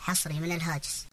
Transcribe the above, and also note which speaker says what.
Speaker 1: حصري من الهاجس.